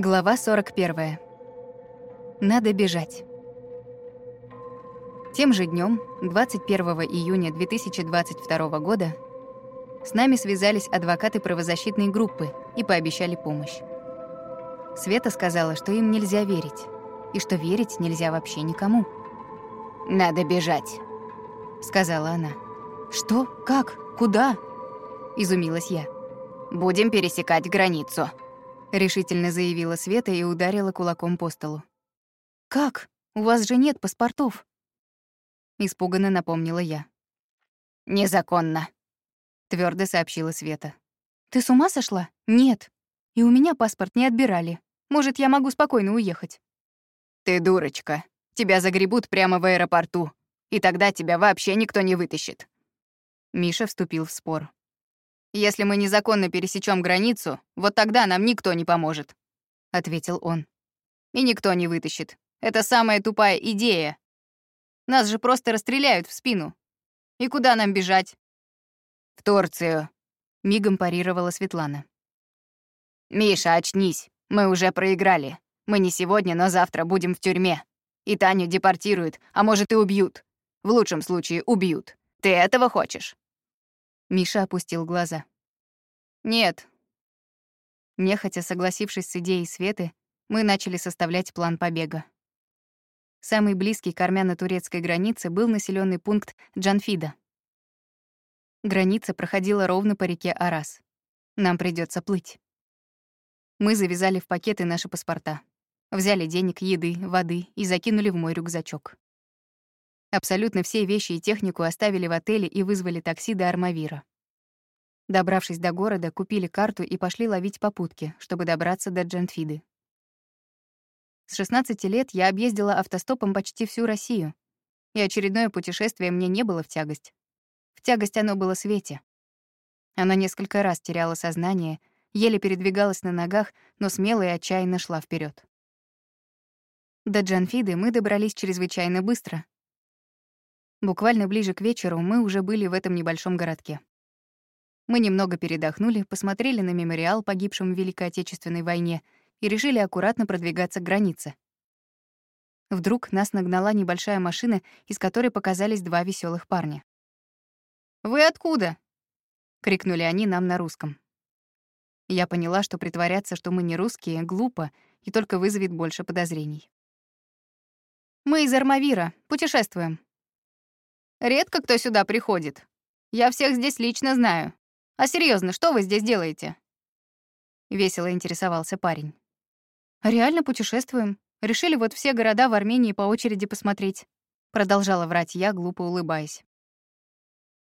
Глава 41. Надо бежать. Тем же днем, 21 июня 2022 года, с нами связались адвокаты правозащитной группы и пообещали помощь. Света сказала, что им нельзя верить, и что верить нельзя вообще никому. «Надо бежать», — сказала она. «Что? Как? Куда?» — изумилась я. «Будем пересекать границу», — решительно заявила Света и ударила кулаком по столу. «Как? У вас же нет паспортов!» Испуганно напомнила я. «Незаконно», — твердо сообщила Света. «Ты с ума сошла? Нет. И у меня паспорт не отбирали. Может, я могу спокойно уехать?» «Ты дурочка. Тебя загребут прямо в аэропорту, и тогда тебя вообще никто не вытащит». Миша вступил в спор. Если мы незаконно пересечем границу, вот тогда нам никто не поможет», — ответил он. «И никто не вытащит. Это самая тупая идея. Нас же просто расстреляют в спину. И куда нам бежать?» «В Турцию», — мигом парировала Светлана. «Миша, очнись. Мы уже проиграли. Мы не сегодня, но завтра будем в тюрьме. И Таню депортируют, а может и убьют. В лучшем случае убьют. Ты этого хочешь?» Миша опустил глаза. «Нет». Нехотя согласившись с идеей Светы, мы начали составлять план побега. Самый близкий к армяно-турецкой границе был населенный пункт Джанфида. Граница проходила ровно по реке Арас. Нам придется плыть. Мы завязали в пакеты наши паспорта. Взяли денег, еды, воды и закинули в мой рюкзачок. Абсолютно все вещи и технику оставили в отеле и вызвали такси до Армавира. Добравшись до города, купили карту и пошли ловить попутки, чтобы добраться до Джентфиды. С 16 лет я объездила автостопом почти всю Россию, и очередное путешествие мне не было в тягость. В тягость оно было Свете. Она несколько раз теряла сознание, еле передвигалась на ногах, но смело и отчаянно шла вперед. До Джанфиды мы добрались чрезвычайно быстро, Буквально ближе к вечеру мы уже были в этом небольшом городке. Мы немного передохнули, посмотрели на мемориал погибшим в Великой Отечественной войне и решили аккуратно продвигаться к границе. Вдруг нас нагнала небольшая машина, из которой показались два веселых парня. «Вы откуда?» — крикнули они нам на русском. Я поняла, что притворяться, что мы не русские, глупо и только вызовет больше подозрений. «Мы из Армавира, путешествуем», Редко кто сюда приходит. Я всех здесь лично знаю. А серьезно, что вы здесь делаете?» Весело интересовался парень. «Реально путешествуем. Решили вот все города в Армении по очереди посмотреть». Продолжала врать я, глупо улыбаясь.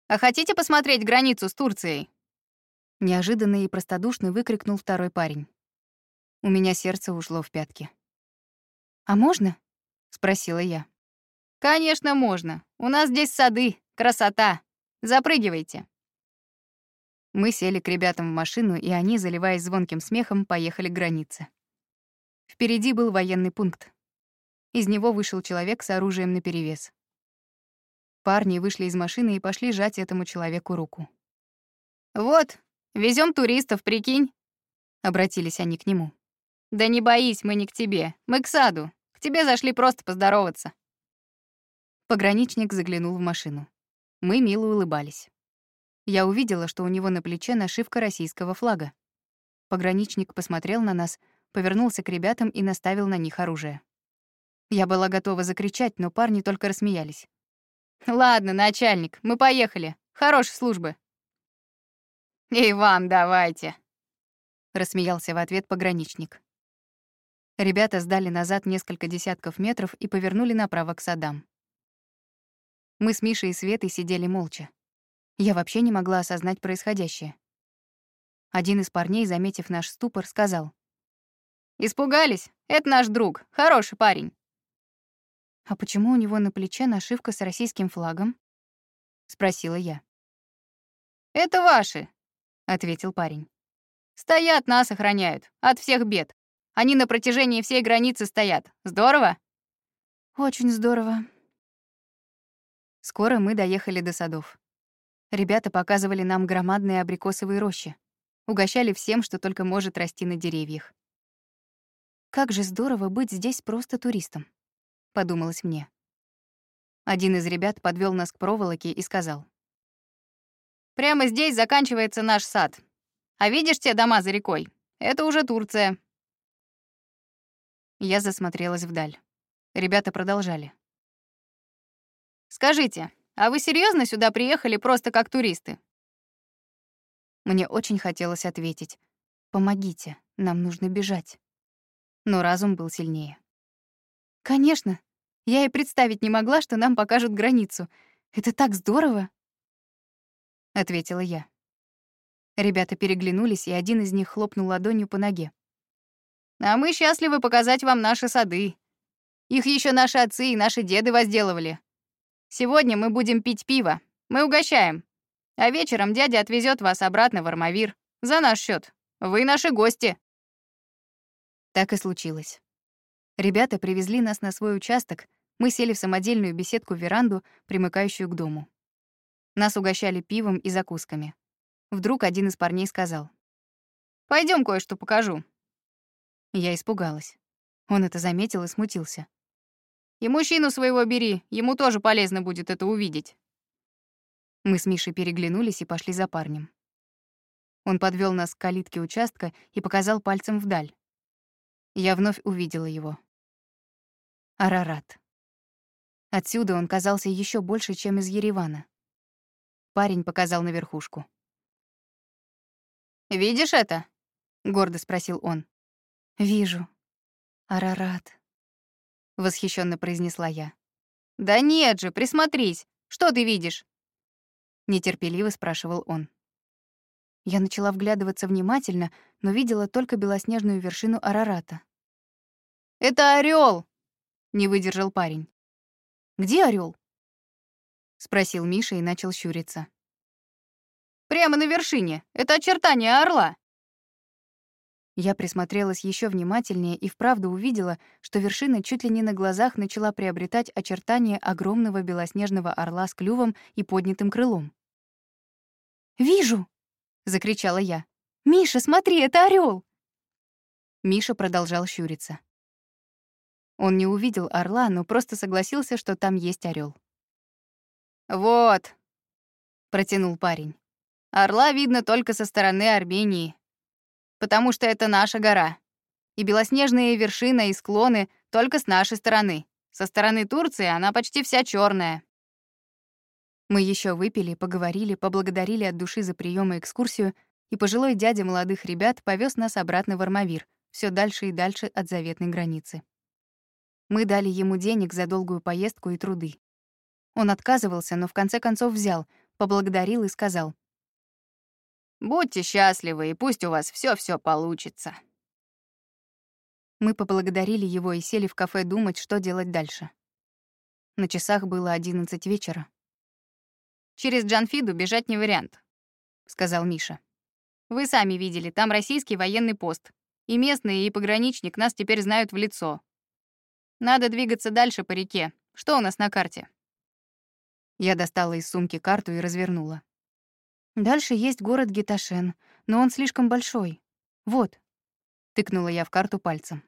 «А хотите посмотреть границу с Турцией?» Неожиданно и простодушно выкрикнул второй парень. У меня сердце ушло в пятки. «А можно?» — спросила я. «Конечно, можно. У нас здесь сады, красота. Запрыгивайте». Мы сели к ребятам в машину, и они, заливаясь звонким смехом, поехали к границе. Впереди был военный пункт. Из него вышел человек с оружием наперевес. Парни вышли из машины и пошли жать этому человеку руку. «Вот, везем туристов, прикинь?» Обратились они к нему. «Да не боись, мы не к тебе. Мы к саду. К тебе зашли просто поздороваться». Пограничник заглянул в машину. Мы мило улыбались. Я увидела, что у него на плече нашивка российского флага. Пограничник посмотрел на нас, повернулся к ребятам и наставил на них оружие. Я была готова закричать, но парни только рассмеялись. «Ладно, начальник, мы поехали. Хорошей службы». «И вам давайте», — рассмеялся в ответ пограничник. Ребята сдали назад несколько десятков метров и повернули направо к садам. Мы с Мишей и Светой сидели молча. Я вообще не могла осознать происходящее. Один из парней, заметив наш ступор, сказал. «Испугались? Это наш друг. Хороший парень». «А почему у него на плече нашивка с российским флагом?» — спросила я. «Это ваши», — ответил парень. «Стоят, нас охраняют. От всех бед. Они на протяжении всей границы стоят. Здорово?» «Очень здорово», Скоро мы доехали до садов. Ребята показывали нам громадные абрикосовые рощи, угощали всем, что только может расти на деревьях. Как же здорово быть здесь просто туристом, подумалось мне. Один из ребят подвел нас к проволоке и сказал: Прямо здесь заканчивается наш сад. А видишь те дома за рекой? Это уже Турция. Я засмотрелась вдаль. Ребята продолжали. Скажите, а вы серьезно сюда приехали просто как туристы? Мне очень хотелось ответить: "Помогите, нам нужно бежать". Но разум был сильнее. Конечно, я и представить не могла, что нам покажут границу. Это так здорово, ответила я. Ребята переглянулись, и один из них хлопнул ладонью по ноге. А мы счастливы показать вам наши сады. Их еще наши отцы и наши деды возделывали. Сегодня мы будем пить пиво. Мы угощаем. А вечером дядя отвезет вас обратно в Армавир. За наш счет. Вы наши гости. Так и случилось. Ребята привезли нас на свой участок. Мы сели в самодельную беседку-веранду, примыкающую к дому. Нас угощали пивом и закусками. Вдруг один из парней сказал: Пойдем кое-что покажу". Я испугалась. Он это заметил и смутился. И мужчину своего бери, ему тоже полезно будет это увидеть. Мы с Мишей переглянулись и пошли за парнем. Он подвел нас к калитке участка и показал пальцем вдаль. Я вновь увидела его. Арарат. Отсюда он казался еще больше, чем из Еревана. Парень показал на верхушку. «Видишь это?» — гордо спросил он. «Вижу. Арарат», — восхищенно произнесла я. «Да нет же, присмотрись. Что ты видишь?» Нетерпеливо спрашивал он. Я начала вглядываться внимательно, но видела только белоснежную вершину Арарата. «Это орел! не выдержал парень. «Где орел? спросил Миша и начал щуриться. Прямо на вершине. Это очертание орла. Я присмотрелась еще внимательнее и вправду увидела, что вершина чуть ли не на глазах начала приобретать очертания огромного белоснежного орла с клювом и поднятым крылом. «Вижу!» — закричала я. «Миша, смотри, это орел! Миша продолжал щуриться. Он не увидел орла, но просто согласился, что там есть орел. «Вот», — протянул парень. «Орла видно только со стороны Армении, потому что это наша гора. И белоснежные вершины и склоны только с нашей стороны. Со стороны Турции она почти вся черная. Мы еще выпили, поговорили, поблагодарили от души за прием и экскурсию, и пожилой дядя молодых ребят повез нас обратно в Армавир, все дальше и дальше от заветной границы. Мы дали ему денег за долгую поездку и труды. Он отказывался, но в конце концов взял, поблагодарил и сказал. «Будьте счастливы, и пусть у вас все все получится». Мы поблагодарили его и сели в кафе думать, что делать дальше. На часах было одиннадцать вечера. «Через Джанфиду бежать не вариант», — сказал Миша. «Вы сами видели, там российский военный пост. И местные, и пограничник нас теперь знают в лицо. Надо двигаться дальше по реке. Что у нас на карте?» Я достала из сумки карту и развернула. Дальше есть город Гиташен, но он слишком большой. Вот. Тыкнула я в карту пальцем.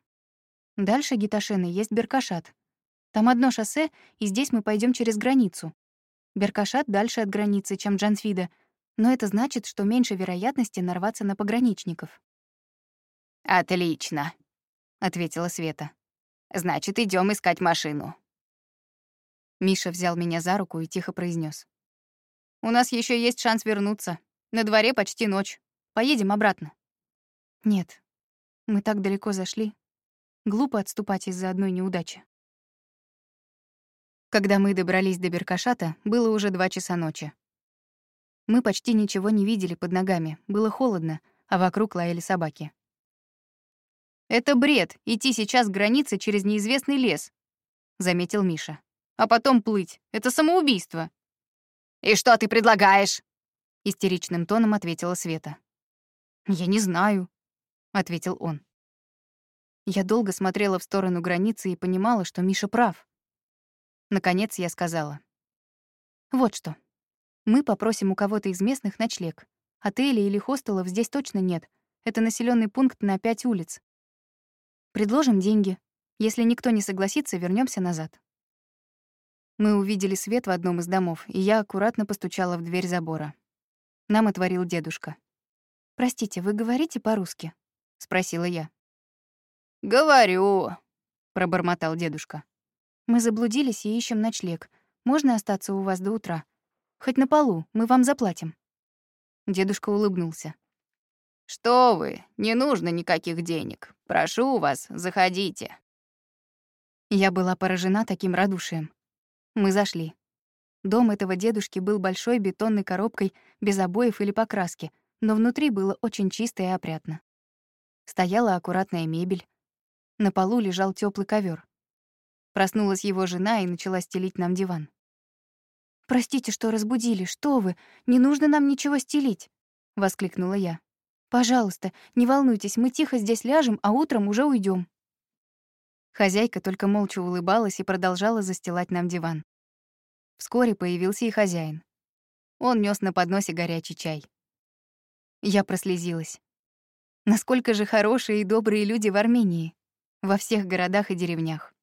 Дальше Гиташена есть Беркашат. Там одно шоссе, и здесь мы пойдем через границу. Беркашат дальше от границы, чем Джансвида, но это значит, что меньше вероятности нарваться на пограничников. «Отлично», — ответила Света. «Значит, идем искать машину». Миша взял меня за руку и тихо произнес: «У нас еще есть шанс вернуться. На дворе почти ночь. Поедем обратно». «Нет, мы так далеко зашли. Глупо отступать из-за одной неудачи». Когда мы добрались до Беркашата, было уже два часа ночи. Мы почти ничего не видели под ногами, было холодно, а вокруг лаяли собаки. «Это бред — идти сейчас к границе через неизвестный лес», — заметил Миша а потом плыть. Это самоубийство». «И что ты предлагаешь?» — истеричным тоном ответила Света. «Я не знаю», — ответил он. Я долго смотрела в сторону границы и понимала, что Миша прав. Наконец я сказала. «Вот что. Мы попросим у кого-то из местных ночлег. Отелей или хостелов здесь точно нет. Это населенный пункт на пять улиц. Предложим деньги. Если никто не согласится, вернемся назад. Мы увидели свет в одном из домов, и я аккуратно постучала в дверь забора. Нам отворил дедушка. «Простите, вы говорите по-русски?» — спросила я. «Говорю», — пробормотал дедушка. «Мы заблудились и ищем ночлег. Можно остаться у вас до утра? Хоть на полу, мы вам заплатим». Дедушка улыбнулся. «Что вы, не нужно никаких денег. Прошу вас, заходите». Я была поражена таким радушием. Мы зашли. Дом этого дедушки был большой бетонной коробкой без обоев или покраски, но внутри было очень чисто и опрятно. Стояла аккуратная мебель. На полу лежал теплый ковер. Проснулась его жена и начала стелить нам диван. «Простите, что разбудили. Что вы? Не нужно нам ничего стелить!» — воскликнула я. «Пожалуйста, не волнуйтесь, мы тихо здесь ляжем, а утром уже уйдем. Хозяйка только молча улыбалась и продолжала застилать нам диван. Вскоре появился и хозяин. Он нес на подносе горячий чай. Я прослезилась. Насколько же хорошие и добрые люди в Армении, во всех городах и деревнях.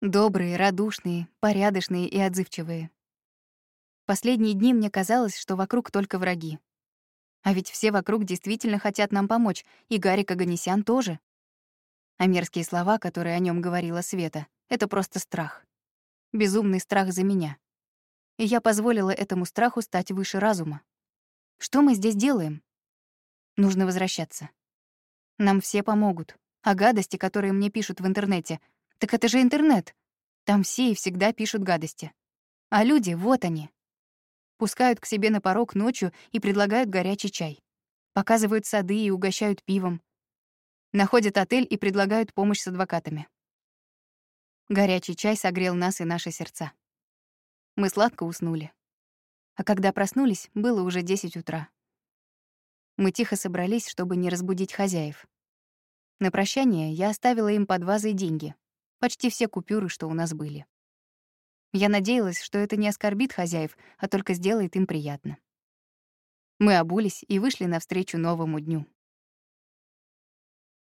Добрые, радушные, порядочные и отзывчивые. Последние дни мне казалось, что вокруг только враги. А ведь все вокруг действительно хотят нам помочь, и Гарик Аганесян тоже. А мерзкие слова, которые о нем говорила Света, — это просто страх. Безумный страх за меня. И я позволила этому страху стать выше разума. Что мы здесь делаем? Нужно возвращаться. Нам все помогут. А гадости, которые мне пишут в интернете, так это же интернет. Там все и всегда пишут гадости. А люди, вот они, пускают к себе на порог ночью и предлагают горячий чай. Показывают сады и угощают пивом. Находят отель и предлагают помощь с адвокатами. Горячий чай согрел нас и наши сердца. Мы сладко уснули. А когда проснулись, было уже 10 утра. Мы тихо собрались, чтобы не разбудить хозяев. На прощание я оставила им под вазой деньги, почти все купюры, что у нас были. Я надеялась, что это не оскорбит хозяев, а только сделает им приятно. Мы обулись и вышли навстречу новому дню.